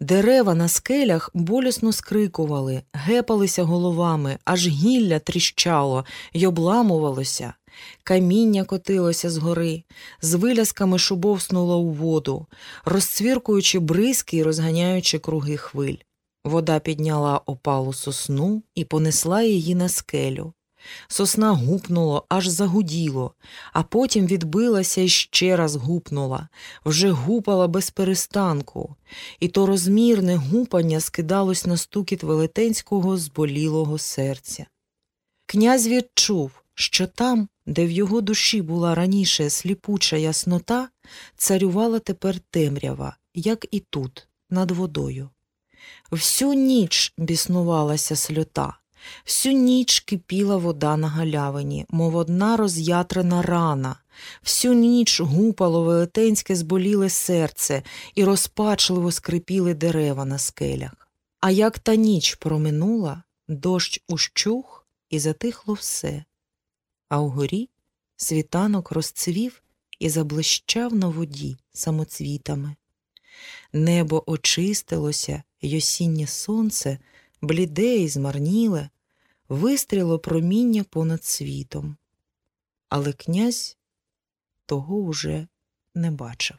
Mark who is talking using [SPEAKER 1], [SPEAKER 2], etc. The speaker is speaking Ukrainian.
[SPEAKER 1] Дерева на скелях болісно скрикували, гепалися головами, аж гілля тріщало й обламувалося. Каміння котилося з гори, з вилясками шубовснуло у воду, розцвіркуючи бризки й розганяючи круги хвиль. Вода підняла опалу сосну і понесла її на скелю. Сосна гупнуло, аж загуділо, а потім відбилася і ще раз гупнула, вже гупала без перестанку, і то розмірне гупання скидалось на стукіт велетенського зболілого серця. Князь відчув, що там, де в його душі була раніше сліпуча яснота, царювала тепер темрява, як і тут, над водою. Всю ніч біснувалася сльота, всю ніч кипіла вода на галявині, мов одна роз'ятрена рана, всю ніч гупало велетенське зболіле серце і розпачливо скрипіли дерева на скелях. А як та ніч проминула, дощ ущух і затихло все. А угорі світанок розцвів і заблищав на воді самоцвітами. Небо очистилося, й осіннє сонце, бліде і змарніле, вистріло проміння понад світом. Але князь того уже не бачив.